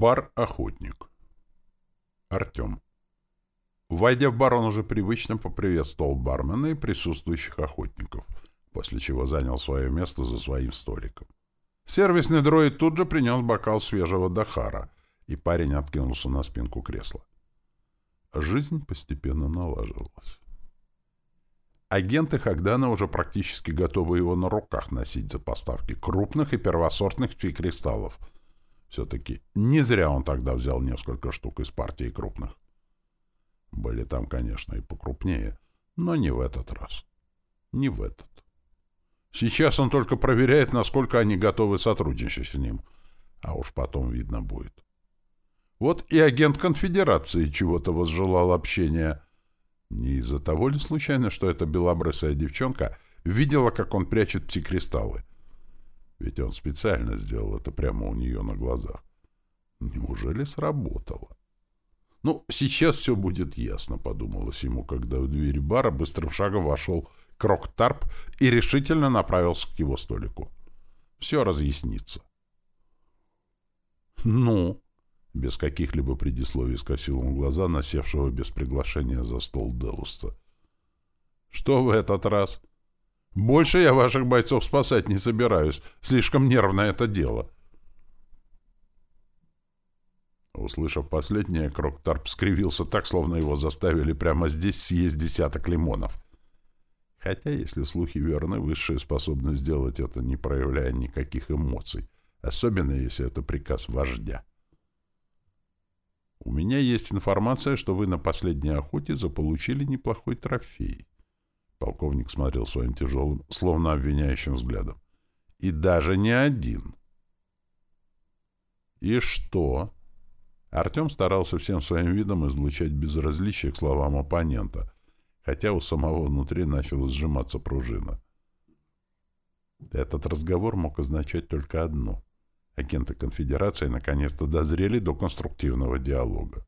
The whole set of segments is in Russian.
Бар «Охотник». Артем. Войдя в бар, он уже привычно поприветствовал бармена и присутствующих охотников, после чего занял свое место за своим столиком. Сервисный дроид тут же принес бокал свежего Дахара, и парень откинулся на спинку кресла. Жизнь постепенно налаживалась. Агенты Хагдана уже практически готовы его на руках носить за поставки крупных и первосортных кристаллов — все-таки не зря он тогда взял несколько штук из партии крупных. Были там, конечно, и покрупнее, но не в этот раз. Не в этот. Сейчас он только проверяет, насколько они готовы сотрудничать с ним. А уж потом видно будет. Вот и агент конфедерации чего-то возжелал общения. Не из-за того ли случайно, что эта белобрысая девчонка видела, как он прячет пси-кристаллы? Ведь он специально сделал это прямо у нее на глазах. Неужели сработало? Ну, сейчас все будет ясно, подумалось ему, когда в дверь бара быстрым шагом вошел Крок-Тарп и решительно направился к его столику. Все разъяснится. «Ну?» — без каких-либо предисловий скосил он глаза насевшего без приглашения за стол Делуста. «Что в этот раз?» Больше я ваших бойцов спасать не собираюсь. Слишком нервно это дело. Услышав последнее, Кроктарп скривился так, словно его заставили прямо здесь съесть десяток лимонов. Хотя, если слухи верны, высшие способны сделать это, не проявляя никаких эмоций, особенно если это приказ вождя. У меня есть информация, что вы на последней охоте заполучили неплохой трофей. Полковник смотрел своим тяжелым, словно обвиняющим взглядом. «И даже не один!» «И что?» Артем старался всем своим видом излучать безразличие к словам оппонента, хотя у самого внутри начала сжиматься пружина. Этот разговор мог означать только одно. Агенты конфедерации наконец-то дозрели до конструктивного диалога.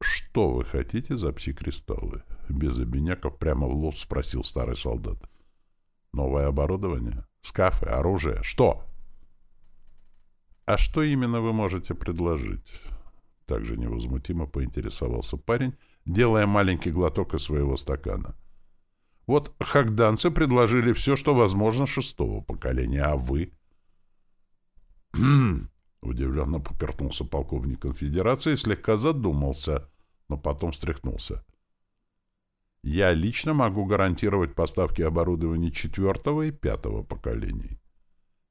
«Что вы хотите за пси-кристаллы?» Без обиняков прямо в лоб спросил старый солдат. «Новое оборудование? Скафы? Оружие? Что?» «А что именно вы можете предложить?» Также невозмутимо поинтересовался парень, делая маленький глоток из своего стакана. «Вот хагданцы предложили все, что возможно шестого поколения, а вы?» Удивленно попертнулся полковник конфедерации и слегка задумался — но потом встряхнулся. Я лично могу гарантировать поставки оборудования четвертого и пятого поколений.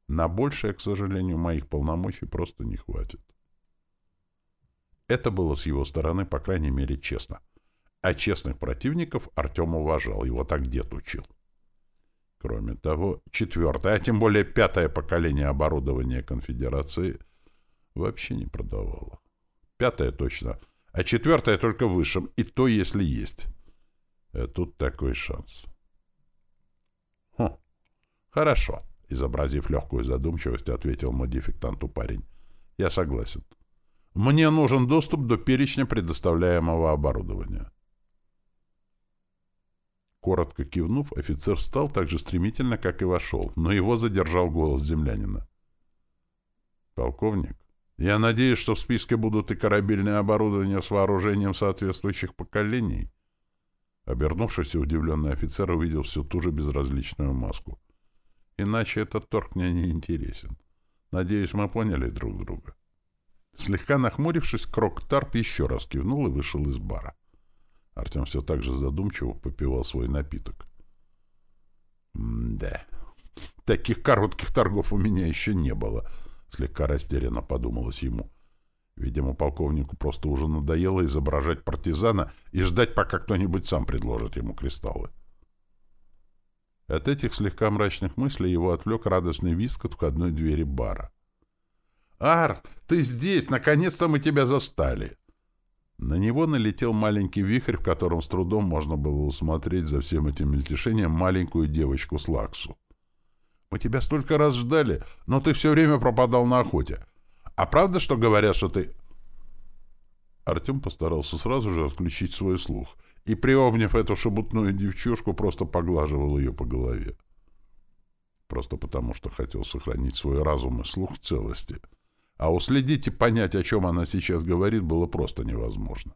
На большее, к сожалению, моих полномочий просто не хватит. Это было с его стороны, по крайней мере, честно. А честных противников Артем уважал, его так дед учил. Кроме того, четвертое, а тем более пятое поколение оборудования конфедерации вообще не продавало. Пятое точно — а четвертое только высшим, и то, если есть. А тут такой шанс. Хм, хорошо, изобразив легкую задумчивость, ответил модификтанту парень. Я согласен. Мне нужен доступ до перечня предоставляемого оборудования. Коротко кивнув, офицер встал так же стремительно, как и вошел, но его задержал голос землянина. «Полковник, я надеюсь, что в списке будут и корабельное оборудование с вооружением соответствующих поколений. Обернувшись, удивленный офицер увидел всю ту же безразличную маску. Иначе этот торг мне не интересен. Надеюсь, мы поняли друг друга. Слегка нахмурившись, Крок-Тарп еще раз кивнул и вышел из бара. Артем все так же задумчиво попивал свой напиток. «Да, таких коротких торгов у меня еще не было», Слегка растерянно подумалось ему. Видимо, полковнику просто уже надоело изображать партизана и ждать, пока кто-нибудь сам предложит ему кристаллы. От этих слегка мрачных мыслей его отвлек радостный виск от входной двери бара. «Ар, ты здесь! Наконец-то мы тебя застали!» На него налетел маленький вихрь, в котором с трудом можно было усмотреть за всем этим мельтешением маленькую девочку с лаксу. Мы тебя столько раз ждали, но ты все время пропадал на охоте. А правда, что говорят, что ты...» Артем постарался сразу же отключить свой слух и, приобняв эту шебутную девчушку, просто поглаживал ее по голове. Просто потому, что хотел сохранить свой разум и слух в целости. а уследить и понять, о чем она сейчас говорит, было просто невозможно.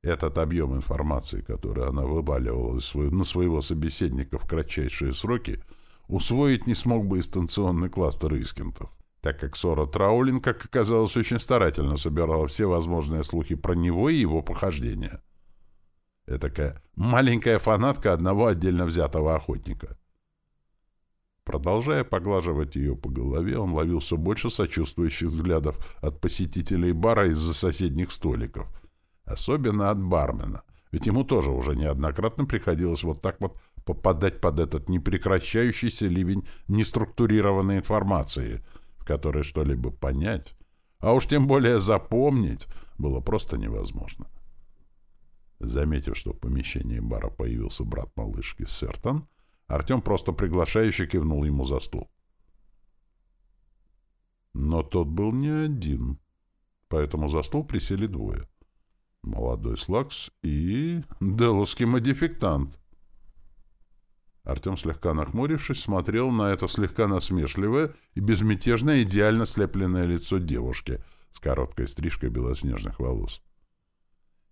Этот объем информации, который она выбаливала на своего собеседника в кратчайшие сроки, усвоить не смог бы инстанционный кластер Искентов, так как Сора Траулин, как оказалось, очень старательно собирала все возможные слухи про него и его похождения. Этакая маленькая фанатка одного отдельно взятого охотника. Продолжая поглаживать ее по голове, он ловил все больше сочувствующих взглядов от посетителей бара из-за соседних столиков — Особенно от бармена. Ведь ему тоже уже неоднократно приходилось вот так вот попадать под этот непрекращающийся ливень неструктурированной информации, в которой что-либо понять, а уж тем более запомнить, было просто невозможно. Заметив, что в помещении бара появился брат малышки Сертон, Артем просто приглашающе кивнул ему за стул. Но тот был не один, поэтому за стол присели двое. Молодой Слакс и... Деловский модификтант. Артем, слегка нахмурившись, смотрел на это слегка насмешливое и безмятежное идеально слепленное лицо девушки с короткой стрижкой белоснежных волос.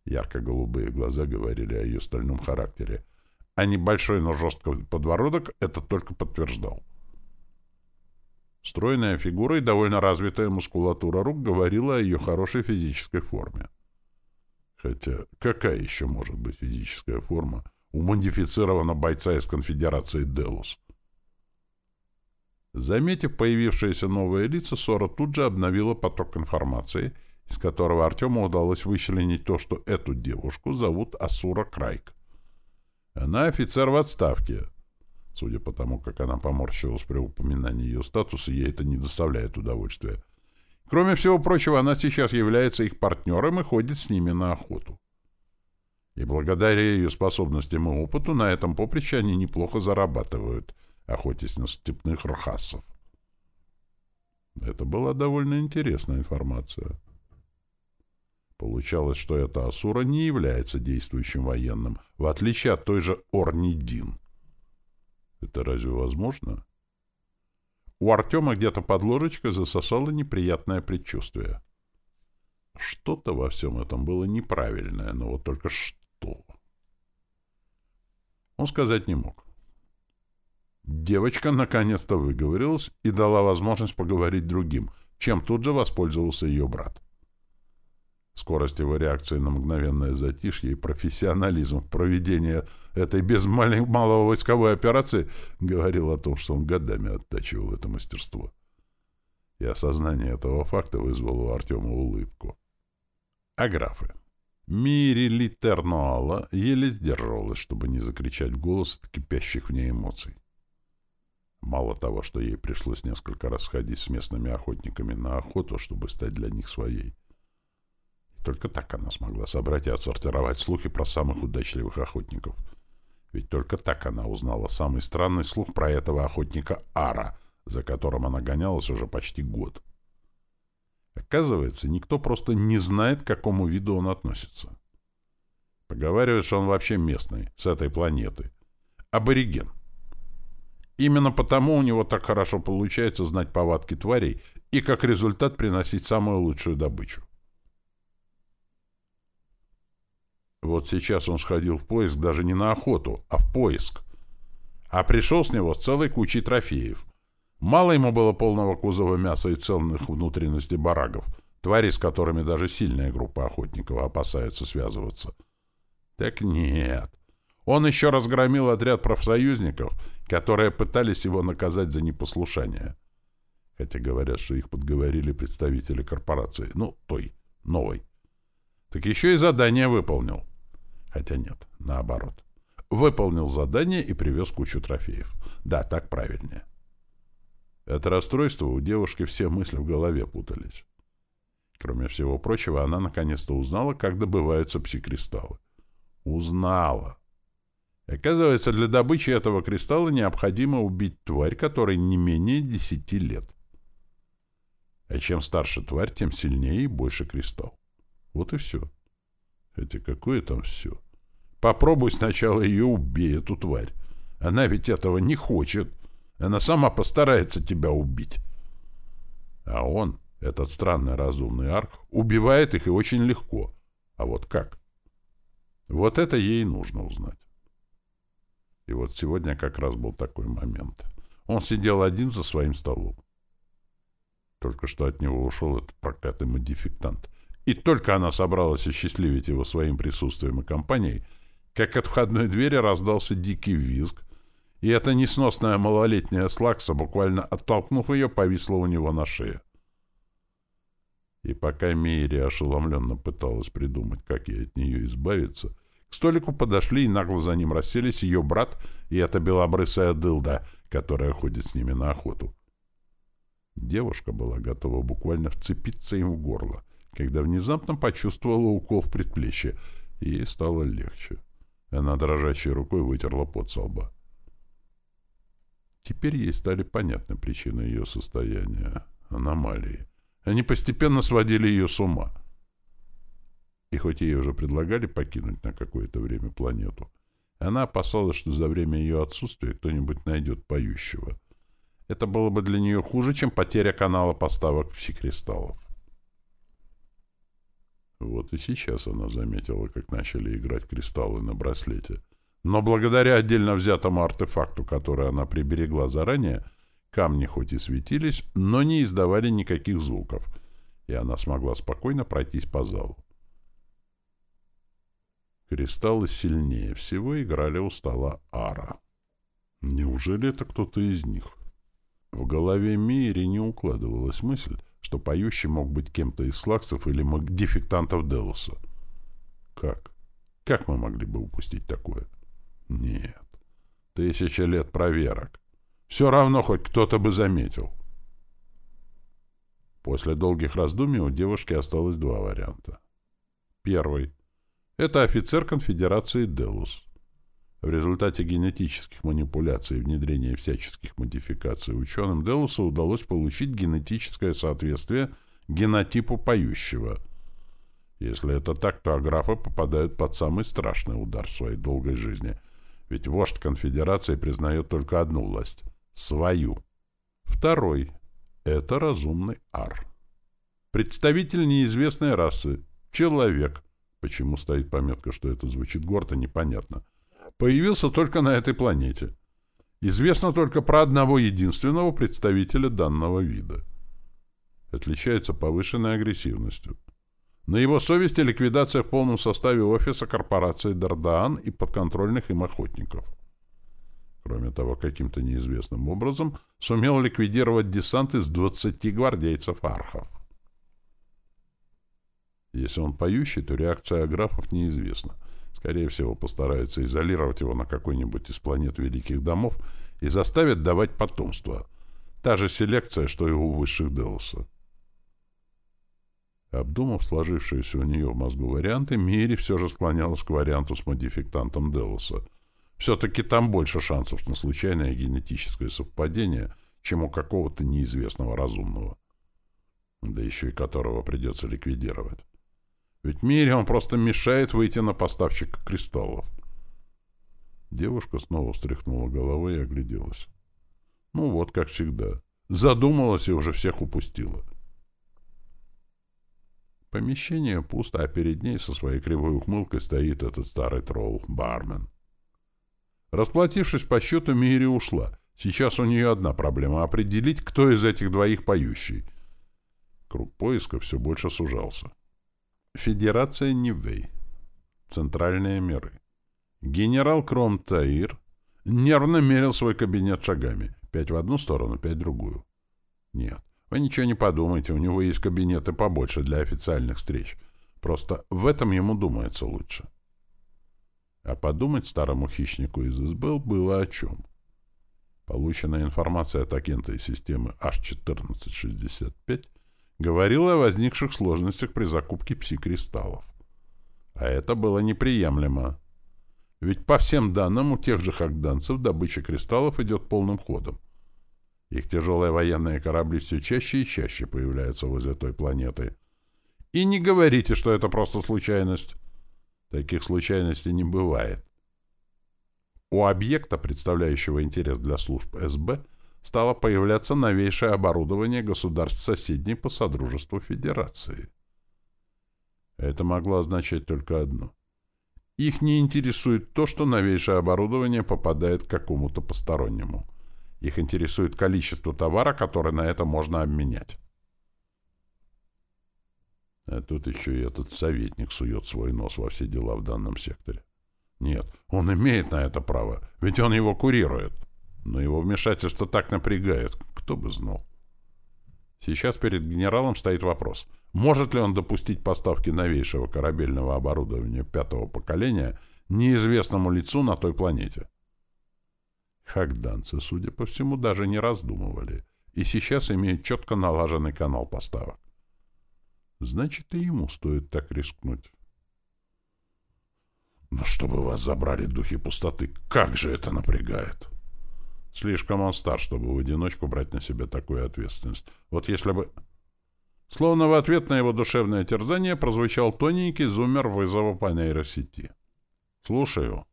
Ярко-голубые глаза говорили о ее стальном характере, а небольшой, но жесткий подбородок это только подтверждал. Стройная фигура и довольно развитая мускулатура рук говорила о ее хорошей физической форме. Хотя какая еще может быть физическая форма у модифицированного бойца из конфедерации Делус? Заметив появившиеся новые лица, Сора тут же обновила поток информации, из которого Артему удалось вычленить то, что эту девушку зовут Асура Крайк. Она офицер в отставке. Судя по тому, как она поморщилась при упоминании ее статуса, ей это не доставляет удовольствия. Кроме всего прочего, она сейчас является их партнером и ходит с ними на охоту. И благодаря ее способностям и опыту на этом поприще они неплохо зарабатывают, охотясь на степных рхасов. Это была довольно интересная информация. Получалось, что эта Асура не является действующим военным, в отличие от той же Орнидин. Это разве возможно? У Артема где-то под ложечкой засосало неприятное предчувствие. Что-то во всем этом было неправильное, но вот только что. Он сказать не мог. Девочка наконец-то выговорилась и дала возможность поговорить другим, чем тут же воспользовался ее брат. Скорость его реакции на мгновенное затишье и профессионализм в проведении этой без малого войсковой операции говорил о том, что он годами оттачивал это мастерство. И осознание этого факта вызвало у Артема улыбку. А графы? Мири Литернуала еле сдерживалась, чтобы не закричать в голос от кипящих в ней эмоций. Мало того, что ей пришлось несколько раз ходить с местными охотниками на охоту, чтобы стать для них своей, только так она смогла собрать и отсортировать слухи про самых удачливых охотников. Ведь только так она узнала самый странный слух про этого охотника Ара, за которым она гонялась уже почти год. Оказывается, никто просто не знает, к какому виду он относится. Поговаривают, что он вообще местный, с этой планеты. Абориген. Именно потому у него так хорошо получается знать повадки тварей и как результат приносить самую лучшую добычу. Вот сейчас он сходил в поиск даже не на охоту, а в поиск. А пришел с него с целой кучей трофеев. Мало ему было полного кузова мяса и целых внутренностей барагов, твари, с которыми даже сильная группа охотников опасаются связываться. Так нет. Он еще разгромил отряд профсоюзников, которые пытались его наказать за непослушание. Хотя говорят, что их подговорили представители корпорации. Ну, той, новой. Так еще и задание выполнил. Хотя нет, наоборот. Выполнил задание и привез кучу трофеев. Да, так правильнее. Это расстройство у девушки все мысли в голове путались. Кроме всего прочего, она наконец-то узнала, как добываются пси-кристаллы. Узнала. Оказывается, для добычи этого кристалла необходимо убить тварь, которой не менее десяти лет. А чем старше тварь, тем сильнее и больше кристалл. Вот и все. Хотя какое там все? Попробуй сначала ее убей, эту тварь. Она ведь этого не хочет. Она сама постарается тебя убить. А он... Этот странный разумный ар убивает их и очень легко. А вот как? Вот это ей нужно узнать. И вот сегодня как раз был такой момент. Он сидел один за своим столом. Только что от него ушел этот проклятый модификтант. И только она собралась осчастливить его своим присутствием и компанией, как от входной двери раздался дикий визг, и эта несносная малолетняя слакса, буквально оттолкнув ее, повисла у него на шее. И пока Мейри ошеломленно пыталась придумать, как ей от нее избавиться, к столику подошли и нагло за ним расселись ее брат и эта белобрысая дылда, которая ходит с ними на охоту. Девушка была готова буквально вцепиться им в горло, когда внезапно почувствовала укол в предплечье, и ей стало легче. Она дрожащей рукой вытерла пот со лба. Теперь ей стали понятны причины ее состояния, аномалии. Они постепенно сводили ее с ума. И хоть ей уже предлагали покинуть на какое-то время планету, она опасалась, что за время ее отсутствия кто-нибудь найдет поющего. Это было бы для нее хуже, чем потеря канала поставок псикристаллов. Вот и сейчас она заметила, как начали играть кристаллы на браслете. Но благодаря отдельно взятому артефакту, который она приберегла заранее, камни хоть и светились, но не издавали никаких звуков, и она смогла спокойно пройтись по залу. Кристаллы сильнее всего играли у стола Ара. Неужели это кто-то из них? В голове Мири не укладывалась мысль, что поющий мог быть кем-то из слаксов или дефектантов Делуса. Как? Как мы могли бы упустить такое? Нет. Тысяча лет проверок. Все равно хоть кто-то бы заметил. После долгих раздумий у девушки осталось два варианта. Первый. Это офицер конфедерации Делус. В результате генетических манипуляций и внедрения всяческих модификаций ученым Делуса удалось получить генетическое соответствие генотипу поющего. Если это так, то аграфы попадают под самый страшный удар в своей долгой жизни. Ведь вождь конфедерации признает только одну власть — свою. Второй — это разумный ар. Представитель неизвестной расы. Человек — Почему стоит пометка, что это звучит гордо, непонятно. Появился только на этой планете. Известно только про одного единственного представителя данного вида. Отличается повышенной агрессивностью. На его совести ликвидация в полном составе офиса корпорации Дардаан и подконтрольных им охотников. Кроме того, каким-то неизвестным образом сумел ликвидировать десант из 20 гвардейцев архов. Если он поющий, то реакция аграфов неизвестна. Скорее всего, постараются изолировать его на какой-нибудь из планет Великих Домов и заставят давать потомство. Та же селекция, что и у высших Делоса. Обдумав сложившиеся у нее в мозгу варианты, Мири все же склонялась к варианту с модификтантом Делоса. Все-таки там больше шансов на случайное генетическое совпадение, чем у какого-то неизвестного разумного. Да еще и которого придется ликвидировать. Ведь Мире он просто мешает выйти на поставщика кристаллов. Девушка снова встряхнула головой и огляделась. Ну вот, как всегда. Задумалась и уже всех упустила. Помещение пусто, а перед ней со своей кривой ухмылкой стоит этот старый тролл, бармен. Расплатившись по счету, Мири ушла. Сейчас у нее одна проблема — определить, кто из этих двоих поющий. Круг поиска все больше сужался. Федерация Нивэй. Центральные миры. Генерал Кром Таир нервно мерил свой кабинет шагами. Пять в одну сторону, пять в другую. Нет, вы ничего не подумайте, у него есть кабинеты побольше для официальных встреч. Просто в этом ему думается лучше. А подумать старому хищнику из СБЛ было о чем. Полученная информация от агента из системы H1465 говорила о возникших сложностях при закупке пси-кристаллов. А это было неприемлемо. Ведь по всем данным у тех же хагданцев добыча кристаллов идет полным ходом. Их тяжелые военные корабли все чаще и чаще появляются возле той планеты. И не говорите, что это просто случайность. Таких случайностей не бывает. У объекта, представляющего интерес для служб СБ, стало появляться новейшее оборудование государств соседней по Содружеству Федерации. Это могло означать только одно. Их не интересует то, что новейшее оборудование попадает к какому-то постороннему. Их интересует количество товара, которое на это можно обменять. А тут еще и этот советник сует свой нос во все дела в данном секторе. Нет, он имеет на это право, ведь он его курирует. Но его вмешательство так напрягает, кто бы знал. Сейчас перед генералом стоит вопрос, может ли он допустить поставки новейшего корабельного оборудования пятого поколения неизвестному лицу на той планете. Хагданцы, судя по всему, даже не раздумывали, и сейчас имеют четко налаженный канал поставок. Значит, и ему стоит так рискнуть. Но чтобы вас забрали духи пустоты, как же это напрягает! Слишком он стар, чтобы в одиночку брать на себя такую ответственность. Вот если бы... Словно в ответ на его душевное терзание прозвучал тоненький зумер вызова по нейросети. «Слушаю».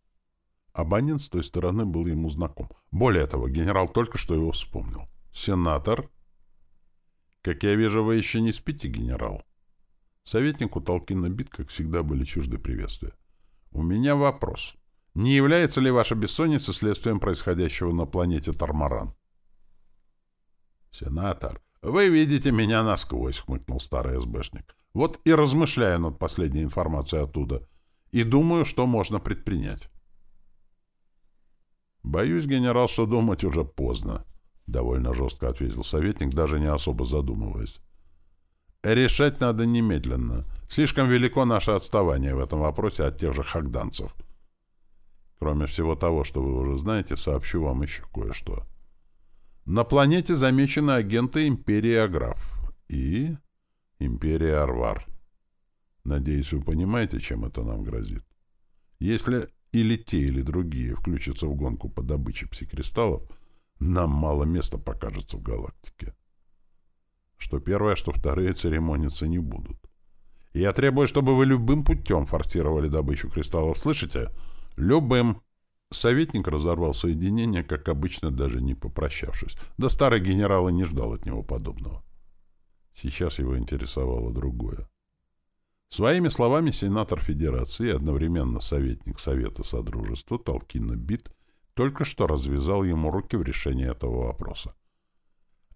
Абонент с той стороны был ему знаком. Более того, генерал только что его вспомнил. «Сенатор?» «Как я вижу, вы еще не спите, генерал?» Советнику Толкина Бит, как всегда, были чужды приветствия. «У меня вопрос. Не является ли ваша бессонница следствием происходящего на планете Тормаран?» «Сенатор, вы видите меня насквозь», — хмыкнул старый СБшник. «Вот и размышляю над последней информацией оттуда. И думаю, что можно предпринять». «Боюсь, генерал, что думать уже поздно», — довольно жестко ответил советник, даже не особо задумываясь. «Решать надо немедленно. Слишком велико наше отставание в этом вопросе от тех же хагданцев. Кроме всего того, что вы уже знаете, сообщу вам еще кое-что. На планете замечены агенты Империи Аграф и Империи Арвар. Надеюсь, вы понимаете, чем это нам грозит. Если или те, или другие включатся в гонку по добыче псикристаллов, нам мало места покажется в галактике. Что первое, что вторые церемониться не будут. Я требую, чтобы вы любым путем форсировали добычу кристаллов. Слышите? Любым. Советник разорвал соединение, как обычно, даже не попрощавшись. Да старый генерал и не ждал от него подобного. Сейчас его интересовало другое. Своими словами сенатор Федерации одновременно советник Совета Содружества Толкина Бит только что развязал ему руки в решении этого вопроса.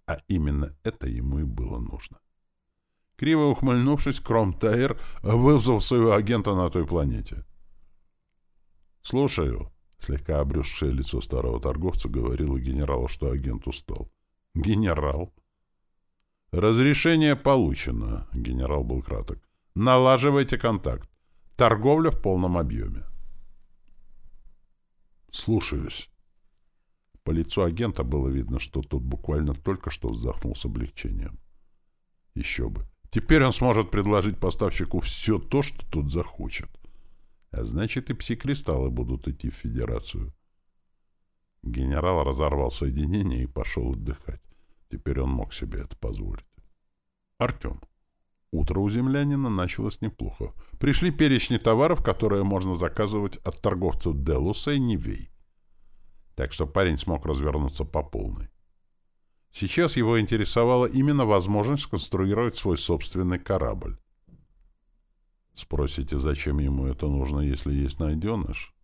А именно это ему и было нужно. Криво ухмыльнувшись, Кромтайр вызвал своего агента на той планете. «Слушаю», — слегка обрюзшее лицо старого торговца говорило генералу, что агент устал. «Генерал?» «Разрешение получено», — генерал был краток. «Налаживайте контакт. Торговля в полном объеме». «Слушаюсь». По лицу агента было видно, что тот буквально только что вздохнул с облегчением. Еще бы. Теперь он сможет предложить поставщику все то, что тот захочет. А значит, и пси-кристаллы будут идти в Федерацию. Генерал разорвал соединение и пошел отдыхать. Теперь он мог себе это позволить. Артем. Утро у землянина началось неплохо. Пришли перечни товаров, которые можно заказывать от торговцев Делуса и Нивей. Так что парень смог развернуться по полной. Сейчас его интересовала именно возможность конструировать свой собственный корабль. Спросите, зачем ему это нужно, если есть найденыш?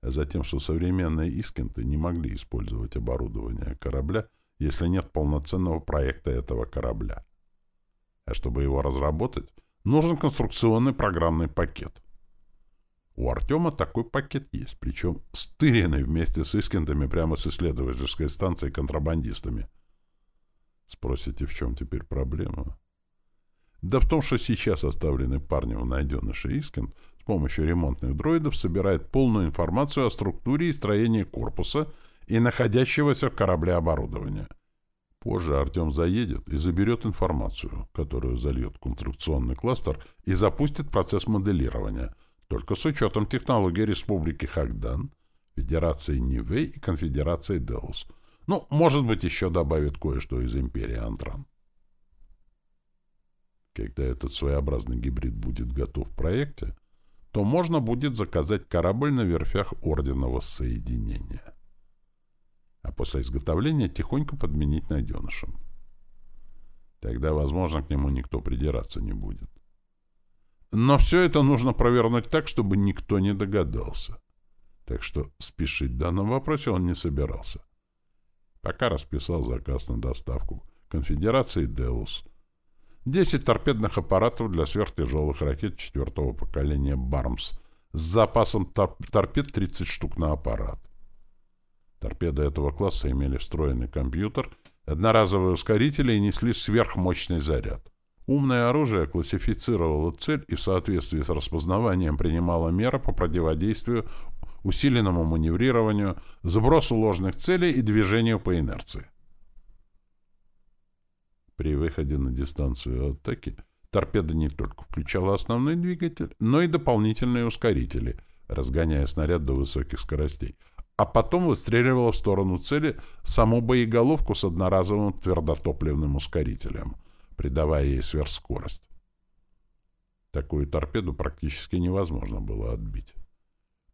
А затем, что современные Искенты не могли использовать оборудование корабля, если нет полноценного проекта этого корабля. А чтобы его разработать, нужен конструкционный программный пакет. У Артема такой пакет есть, причем стыренный вместе с Искентами прямо с исследовательской станции контрабандистами. Спросите, в чем теперь проблема? Да в том, что сейчас оставленный парнем найденыш Искент с помощью ремонтных дроидов собирает полную информацию о структуре и строении корпуса и находящегося в корабле оборудования. Позже Артем заедет и заберет информацию, которую зальет конструкционный кластер и запустит процесс моделирования — только с учетом технологий Республики Хагдан, Федерации Нивэй и Конфедерации Делус. Ну, может быть, еще добавит кое-что из Империи Антран. Когда этот своеобразный гибрид будет готов в проекте, то можно будет заказать корабль на верфях Ордена Воссоединения. А после изготовления тихонько подменить найденышем. Тогда, возможно, к нему никто придираться не будет. Но все это нужно провернуть так, чтобы никто не догадался. Так что спешить в данном вопросе он не собирался. Пока расписал заказ на доставку конфедерации «Делус». 10 торпедных аппаратов для сверхтяжелых ракет четвертого поколения «Бармс» с запасом тор торпед 30 штук на аппарат. Торпеды этого класса имели встроенный компьютер, одноразовые ускорители и несли сверхмощный заряд. Умное оружие классифицировало цель и в соответствии с распознаванием принимало меры по противодействию усиленному маневрированию, сбросу ложных целей и движению по инерции. При выходе на дистанцию атаки торпеда не только включала основной двигатель, но и дополнительные ускорители, разгоняя снаряд до высоких скоростей, а потом выстреливала в сторону цели саму боеголовку с одноразовым твердотопливным ускорителем, придавая ей сверхскорость. Такую торпеду практически невозможно было отбить.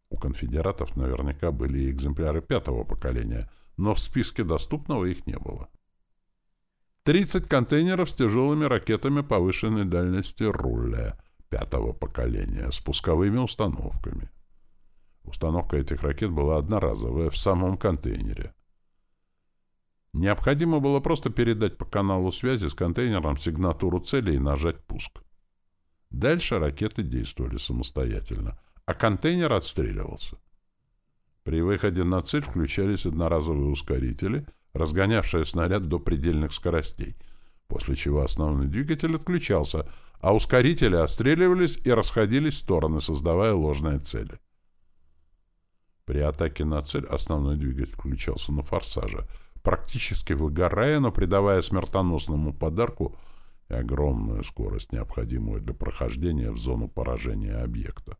У конфедератов наверняка были и экземпляры пятого поколения, но в списке доступного их не было. 30 контейнеров с тяжелыми ракетами повышенной дальности руля пятого поколения с пусковыми установками. Установка этих ракет была одноразовая в самом контейнере. Необходимо было просто передать по каналу связи с контейнером сигнатуру цели и нажать пуск. Дальше ракеты действовали самостоятельно — а контейнер отстреливался. При выходе на цель включались одноразовые ускорители, разгонявшие снаряд до предельных скоростей, после чего основной двигатель отключался, а ускорители отстреливались и расходились в стороны, создавая ложные цели. При атаке на цель основной двигатель включался на форсаже, практически выгорая, но придавая смертоносному подарку огромную скорость, необходимую для прохождения в зону поражения объекта.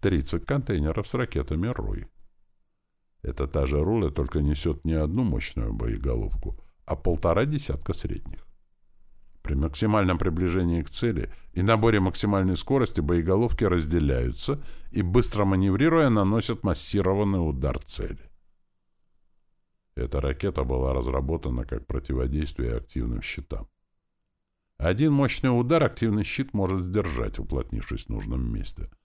30 контейнеров с ракетами «Руй». Это та же руля, только несет не одну мощную боеголовку, а полтора десятка средних. При максимальном приближении к цели и наборе максимальной скорости боеголовки разделяются и, быстро маневрируя, наносят массированный удар цели. Эта ракета была разработана как противодействие активным щитам. Один мощный удар активный щит может сдержать, уплотнившись в нужном месте –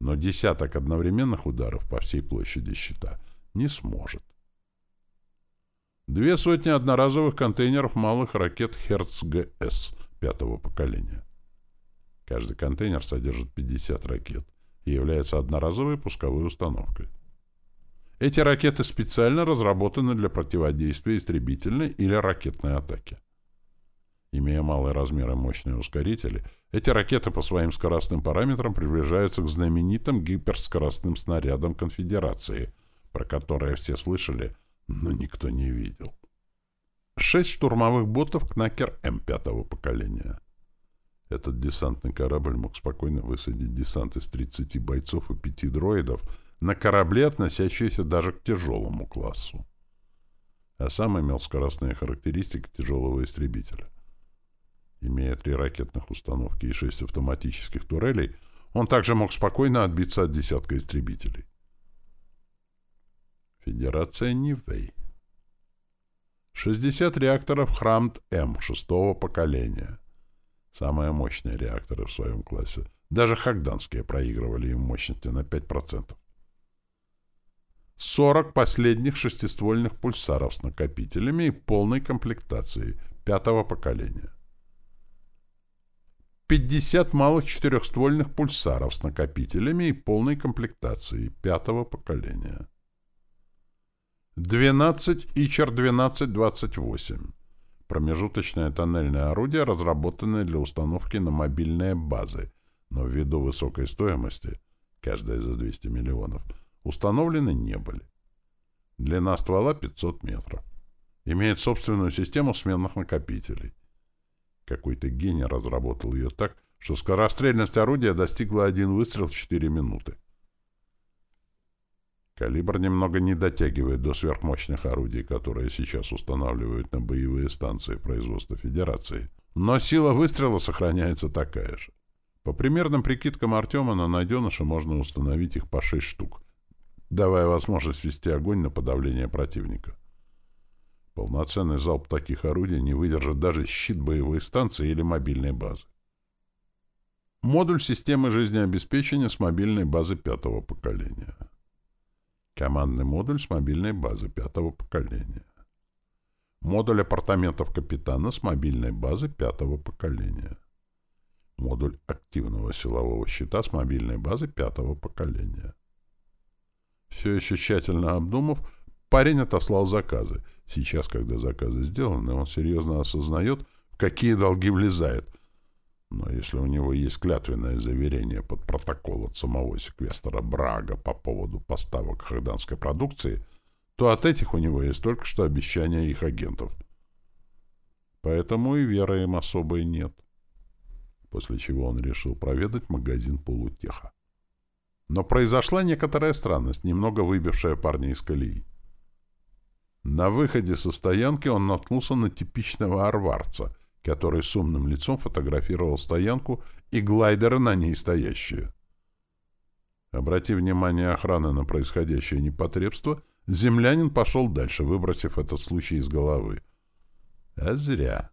но десяток одновременных ударов по всей площади щита не сможет. Две сотни одноразовых контейнеров малых ракет «Херц-ГС» пятого поколения. Каждый контейнер содержит 50 ракет и является одноразовой пусковой установкой. Эти ракеты специально разработаны для противодействия истребительной или ракетной атаке. Имея малые размеры мощные ускорители, эти ракеты по своим скоростным параметрам приближаются к знаменитым гиперскоростным снарядам Конфедерации, про которые все слышали, но никто не видел. Шесть штурмовых ботов «Кнакер М» пятого поколения. Этот десантный корабль мог спокойно высадить десант из 30 бойцов и 5 дроидов на корабле, относящиеся даже к тяжелому классу. А сам имел скоростные характеристики тяжелого истребителя — Имея три ракетных установки и шесть автоматических турелей, он также мог спокойно отбиться от десятка истребителей. Федерация Нивэй. 60 реакторов Храмт-М шестого поколения. Самые мощные реакторы в своем классе. Даже хагданские проигрывали им мощности на 5%. 40 последних шестиствольных пульсаров с накопителями и полной комплектацией пятого поколения. 50 малых четырехствольных пульсаров с накопителями и полной комплектацией пятого поколения. 12 ИЧР-1228. Промежуточное тоннельное орудие, разработанное для установки на мобильные базы, но ввиду высокой стоимости, каждая за 200 миллионов, установлены не были. Длина ствола 500 метров. Имеет собственную систему сменных накопителей. Какой-то гений разработал ее так, что скорострельность орудия достигла один выстрел в 4 минуты. Калибр немного не дотягивает до сверхмощных орудий, которые сейчас устанавливают на боевые станции производства Федерации, но сила выстрела сохраняется такая же. По примерным прикидкам Артема на найденыше можно установить их по 6 штук, давая возможность вести огонь на подавление противника. Полноценный залп таких орудий не выдержит даже щит боевой станции или мобильной базы. Модуль системы жизнеобеспечения с мобильной базы пятого поколения. Командный модуль с мобильной базы пятого поколения. Модуль апартаментов капитана с мобильной базы пятого поколения. Модуль активного силового щита с мобильной базы пятого поколения. Все еще тщательно обдумав, парень отослал заказы. Сейчас, когда заказы сделаны, он серьезно осознает, в какие долги влезает. Но если у него есть клятвенное заверение под протокол от самого секвестора Брага по поводу поставок хагданской продукции, то от этих у него есть только что обещания их агентов. Поэтому и веры им особой нет. После чего он решил проведать магазин полутеха. Но произошла некоторая странность, немного выбившая парня из колеи. На выходе со стоянки он наткнулся на типичного арварца, который с умным лицом фотографировал стоянку и глайдеры на ней стоящие. Обратив внимание охраны на происходящее непотребство, землянин пошел дальше, выбросив этот случай из головы. А зря.